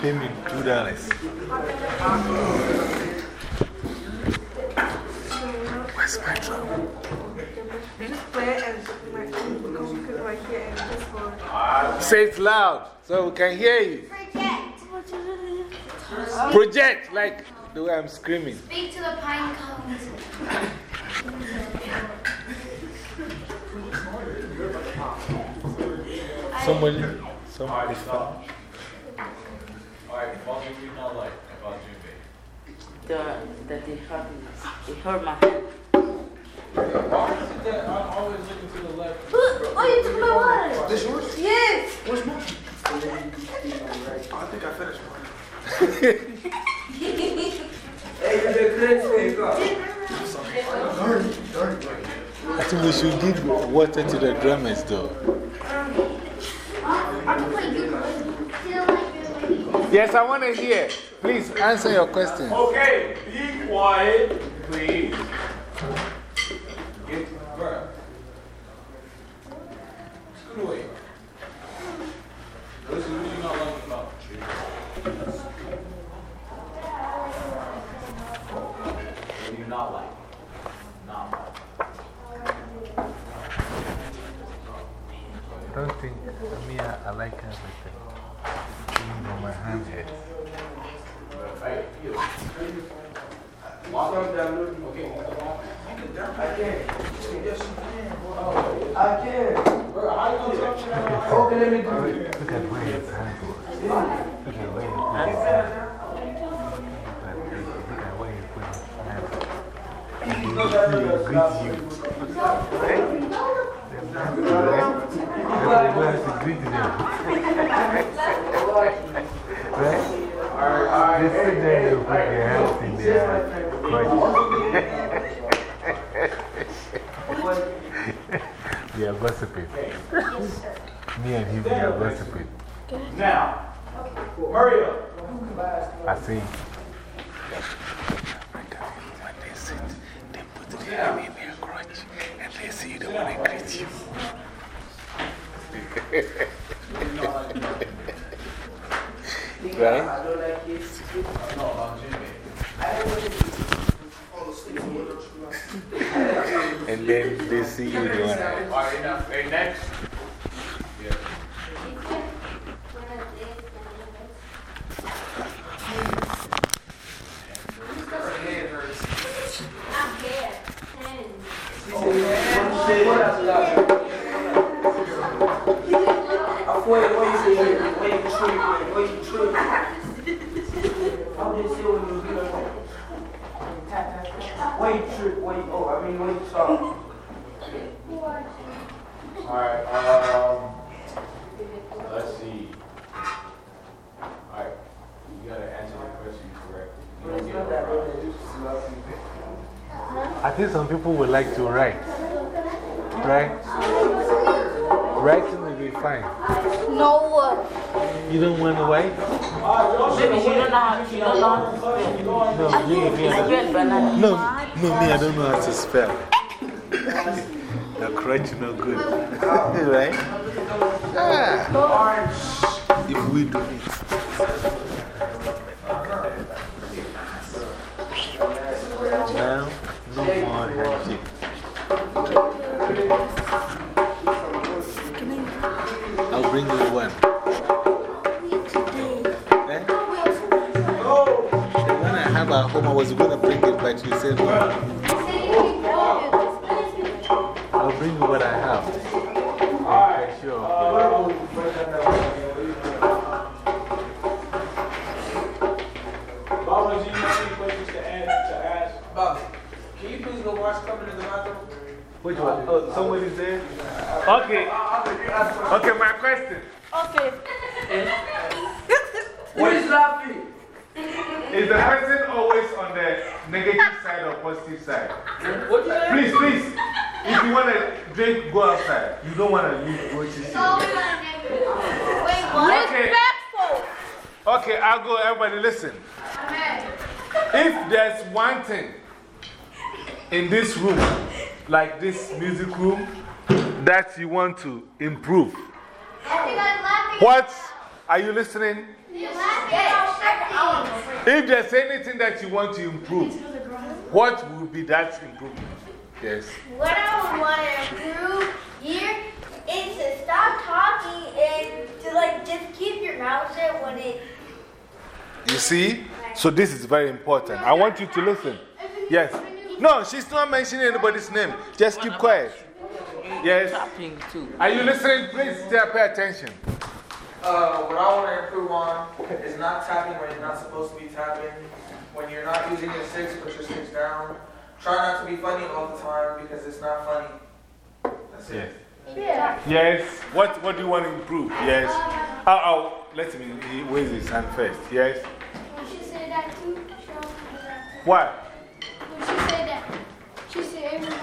pay me two dollars. Where's my drum? Just play it and because you could right here and just for. Say it loud so we can hear you. Project. Project, like the way I'm screaming. Speak to the pine cones. Somebody, somebody found. Alright, what do you not like about djembe? The, that they hurt me. It hurt my head. Why is it that I'm always looking to the left? Oh, you took my water. This yours? Yes. Where's mine? I think I finished mine. Dirty, dirty, dirty. I think we should give water to the drummers though. I can play good. Feel like you're like. Yes, I want to hear. Please answer your question. Okay, be quiet, please. Get. Scoot away. Listen, what do you not like about What do you not like? Not like. I don't think, I mean, I, I like everything. My hand. Okay, I can. Yes, you can. I can. Okay. Look at where hand was. Look at where. He will greet you. To greet them. right? They sit there and put their hands in their crotch. they are gossiping. Me and him, we are gossiping. Now, hurry up. I see. When they sit, they put their hand in their crotch and they see the one that greets you. Right? It. And then they see you now, hey, next. Yeah. Wait, wait, wait, wait, trip, wait, wait, trip. I'm just saying when you do that. Wait, trip, wait, oh, I mean, wait, stop. Alright, um, let's see. Alright, you gotta answer the question correctly. You don't get it that wrong. way, it's just love you. I think some people would like to write. Right? Writing will be fine. No. You don't want to write? Maybe she don't know how, she don't know how to spell. No, me, me, I don't, no, no, me, I don't know how to spell. the crutch no good. right? Ah. If we do it. Bring you one. Eh? The one I have at home, I was going to bring it, but you said no. I'll bring you what I have. Okay, sure. Barbara, do you have any questions to add, to ask? Bobby, can you please go wash coming in the bathroom? Which one? Oh, somebody's there? Okay. Okay, my question. Okay. What is laughing? Is the person always on the negative side or positive side? What you? Please, please. If you want to drink, go outside. You don't want to leave what you see. Wait, what? Okay. Respectful. Okay, I'll go. Everybody, listen. If there's one thing in this room, like this music room, that you want to improve, what are you listening? You're. If there's anything that you want to improve, what would be that improvement? Yes. What I would want to improve here is to stop talking and to like just keep your mouth shut when it. You see? So this is very important. I want you to listen. Yes. No, she's not mentioning anybody's name. Just keep quiet. Yes. Tapping too. Are you listening? Please stay, pay attention. Uh, what I want to improve on is not tapping when you're not supposed to be tapping. When you're not using your sticks, put your sticks down. Try not to be funny all the time because it's not funny. That's it. Yeah. Yes. What, what do you want to improve? Yes. Uh, oh, oh let me raise his hand first. Yes. When she said that too, she also said that. What? When she say that, she said everybody.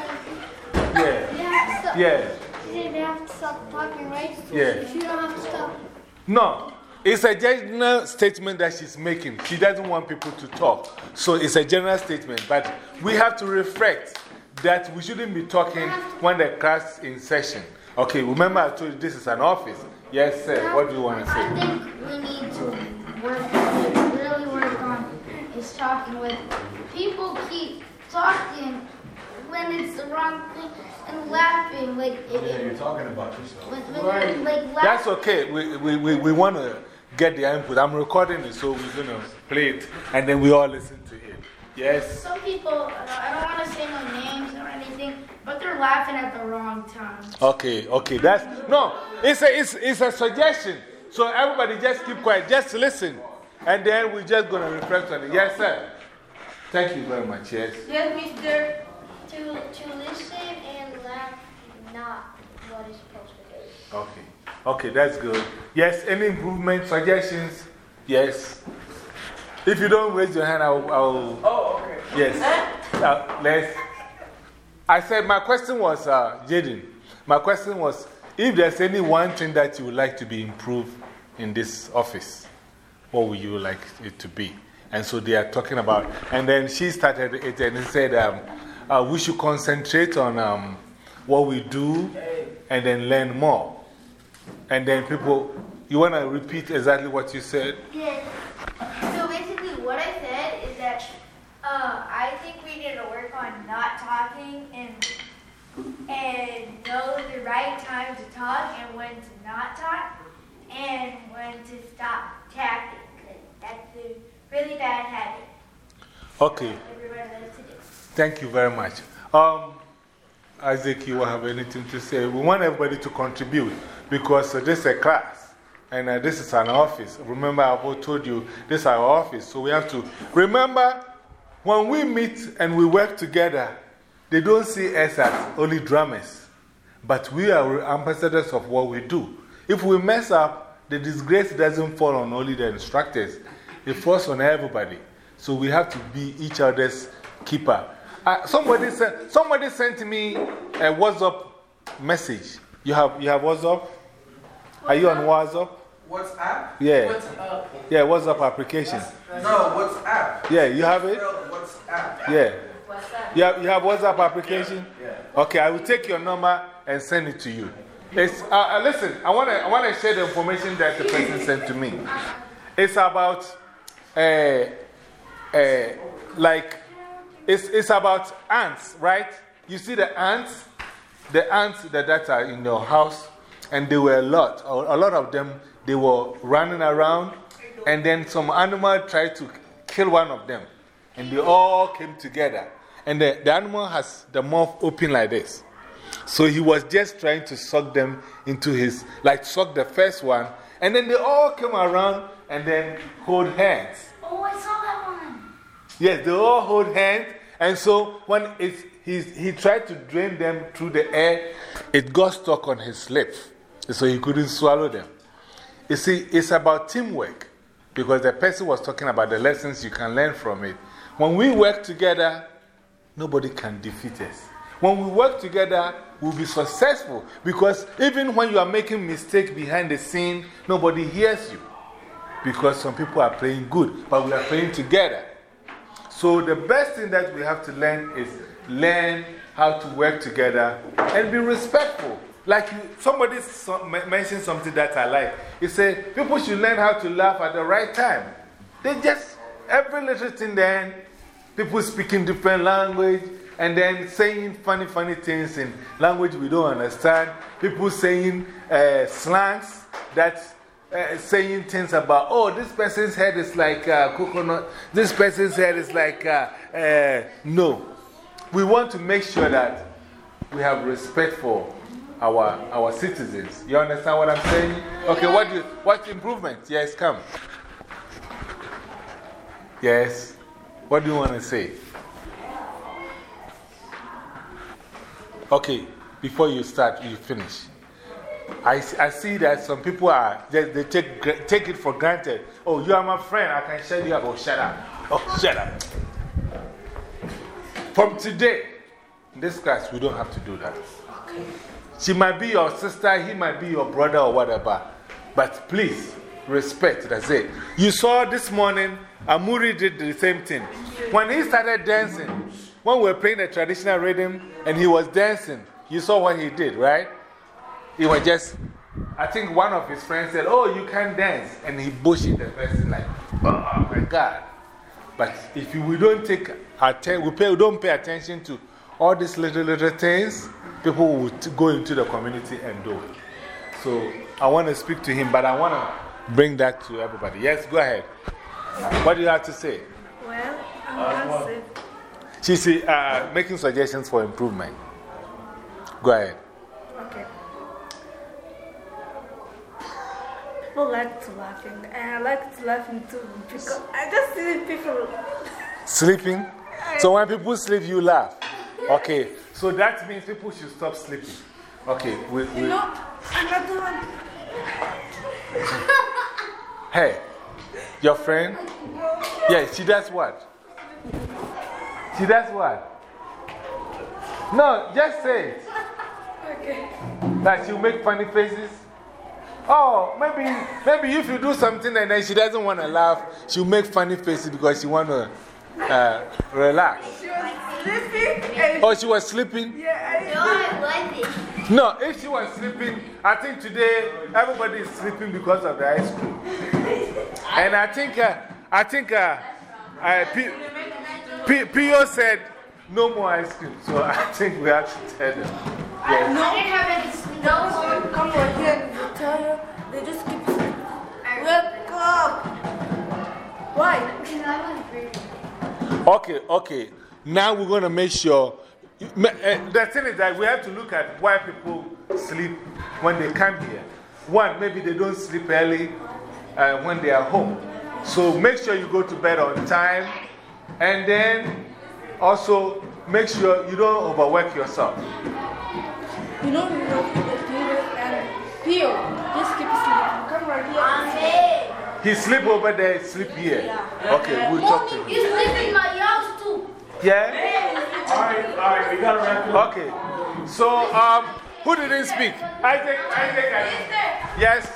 Yeah. They have to stop. Yeah. She said they have to stop talking, right? Yeah. She don't have to stop. No. It's a general statement that she's making. She doesn't want people to talk. So it's a general statement. But we have to reflect that we shouldn't be talking when the class is in session. Okay, remember I told you this is an office. Yes, sir. What do you want to I say? think we need to work, like, really work on is talking with people. Keep talking when it's the wrong thing and laughing like it. Yeah, you're talking about yourself. When, when, like. That's okay. We, we, we, we want to get the input. I'm recording it, so we're going to play it and then we all listen to it. Yes? Some people, I don't want to say no names or anything, but they're laughing at the wrong time. Okay, okay. That's no, it's a, it's, it's a suggestion. So everybody just keep quiet, just listen. And then we're just going to reflect on it. Yes, sir. Thank you very much. Yes. Yes, mister. To, to listen and laugh, not what is supposed to be. Okay. Okay, that's good. Yes, any improvement, suggestions? Yes. If you don't raise your hand, I'll. I'll Oh, okay. yes. Uh, let's. I said my question was, uh, Jaden, my question was if there's any one thing that you would like to be improved in this office, what would you like it to be? And so they are talking about, and then she started it and said um, uh, we should concentrate on um, what we do and then learn more. And then people, you want to repeat exactly what you said? Yes. So basically, what I said is that uh, I think we need to work on not talking and and know the right time to talk and when to not talk and when to stop tapping. 'cause that's a really bad habit. Okay. Everybody likes to do. Thank you very much. Um, Isaac, you have anything to say? We want everybody to contribute because uh, this is a class and uh, this is an office. Remember, I have told you this is our office, so we have to remember when we meet and we work together, they don't see us as only drummers, but we are ambassadors of what we do. If we mess up, the disgrace doesn't fall on only the instructors, it falls on everybody. So we have to be each other's keeper. Uh, somebody, sent, somebody sent me a WhatsApp message. You have, you have WhatsApp? Are you on WhatsApp? WhatsApp? Yeah. What's up? Yeah, WhatsApp application. No, WhatsApp. Yeah, you have it? WhatsApp. Yeah. You have, you have WhatsApp application? Yeah. Okay, I will take your number and send it to you. It's, uh, uh, listen, I want to I wanna share the information that the person sent to me. It's about, uh, uh, like, it's, it's about ants, right? You see the ants? The ants that, that are in your house, and there were a lot, a, lot of them, they were running around, and then some animal tried to kill one of them, and they all came together. And the, the animal has the mouth open like this. So he was just trying to suck them into his, like, suck the first one, and then they all came around and then hold hands. Oh, I saw that one. Yes, they all hold hands. And so when it's, he's, he tried to drain them through the air, it got stuck on his lip. So he couldn't swallow them. You see, it's about teamwork because the person was talking about the lessons you can learn from it. When we work together, nobody can defeat us. When we work together, we'll be successful because even when you are making mistakes behind the scene, nobody hears you because some people are playing good, but we are playing together. So, the best thing that we have to learn is learn how to work together and be respectful. Like somebody mentioned something that I like. He said, People should learn how to laugh at the right time. They just every little thing then, people speaking different language and then saying funny, funny things in language we don't understand. People saying uh, slangs that uh, saying things about, oh, this person's head is like uh, coconut, this person's head is like, no. We want to make sure that we have respect for our, our citizens. You understand what I'm saying? Okay, what, do you, what improvement? Yes, come. Yes. What do you want to say? Okay, before you start, you finish. I, I see that some people are, they, they take, take it for granted. Oh, you are my friend, I can shut you up. Oh, shut up. Oh, shut up. From today, in this class, we don't have to do that. She might be your sister, he might be your brother or whatever. But please, respect, that's it. You saw this morning, Amuri did the same thing. When he started dancing, when we were playing the traditional rhythm and he was dancing, you saw what he did, right? He was just, I think one of his friends said, Oh, you can dance. And he bushed the person like, Oh my God. But if we don't take attention, we, pay, we don't pay attention to all these little, little things, people would go into the community and do it. So I want to speak to him, but I want to bring that to everybody. Yes, go ahead. What do you have to say? Well, I'm going to say. She's uh, making suggestions for improvement. Go ahead. Okay. People like to laughing, and I like to laughing too because I just see people. Sleeping? So when people sleep, you laugh. Okay, so that means people should stop sleeping. Okay, we. we You know, another one. hey, your friend? Yeah, she does what? She does what? No, just say it. Okay. That she'll make funny faces? Oh, maybe, maybe if you do something and then she doesn't want to laugh, she'll make funny faces because she want to uh, relax. She was sleeping and. Oh, she was sleeping? Yeah, No, I wasn't. No, if she was sleeping, I think today everybody is sleeping because of the ice cream. And I think, uh, I think uh, uh, P P Pio said no more ice cream. So I think we have to tell them. I didn't have any snow. I come over here and they tell you, they just keep saying, Wake up! Why? Because I was breathing. Okay, okay. Now we're going to make sure. Uh, The thing is that we have to look at why people sleep when they come here. One, maybe they don't sleep early uh, when they are home. So make sure you go to bed on time. And then also make sure you don't overwork yourself. You don't know, you know, Peter and Pio just keep sleeping. Come right here. I'm big. He sleep over there, sleep here. Okay, we'll talk to him. He sleep in my house too. Yeah? Alright, alright, we gotta wrap it up. Okay. So, um, who didn't speak? Isaac, Isaac, Isaac. Yes.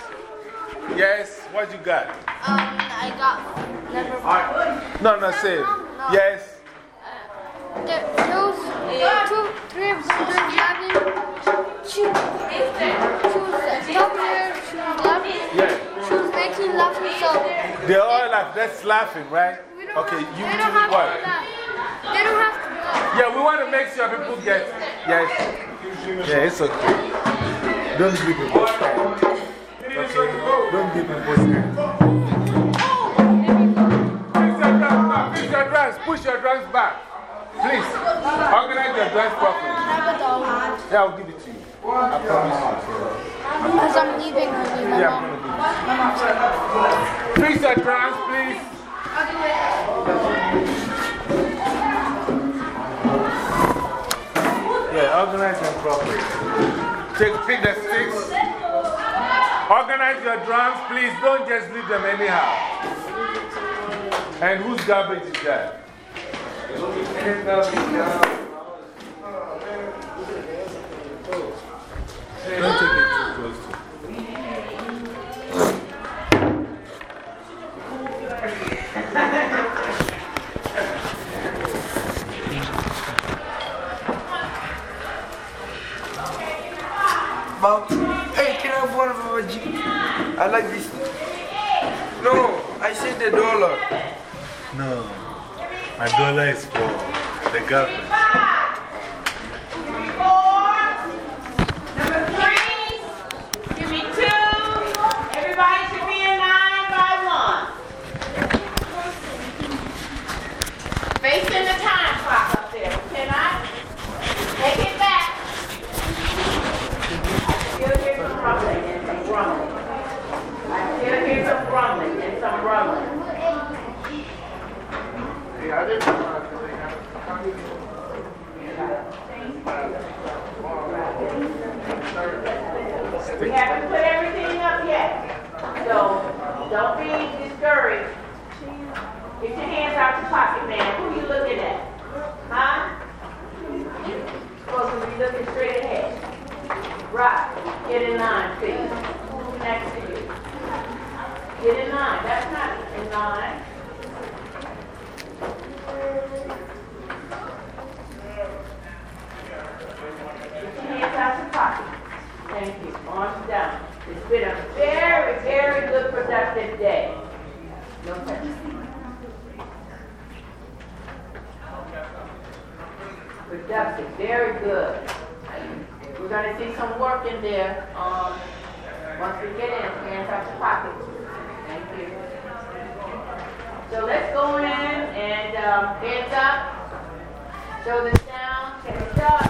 Yes. What you got? Um, I got number one. No, no, say it. Yes. There, those two, three brothers having she, she was talking here, she was laughing, Yeah. Was laughing, so They all laugh. That's laughing, right? Okay, have, you they do don't have to what? laugh. They don't have to laugh. Yeah, we want to make sure people get. Yes. Yeah, it's okay. Don't give people scared. Okay. Don't give people scared. Push your drums back. Push your drums. Push your drums back. Please. Organize your drums properly. Yeah, I'll give it to you. I promise you. Because I'm leaving early, my Yeah, Push your drums, please. Yeah, organize them properly. Take, pick the sticks. Organize your drums, please. Don't just leave them anyhow. And whose garbage is that? Don't take it I like this. No, I said the dollar. No, my dollar is for the government. Get in line. That's not in deny. Hands out your pocket. Thank you. Arms down. It's been a very, very good productive day. No question. Productive. Very good. We're going to see some work in there. Um, once we get in, hands out your pocket. So let's go in and um, hands up. Show the sound. Check it.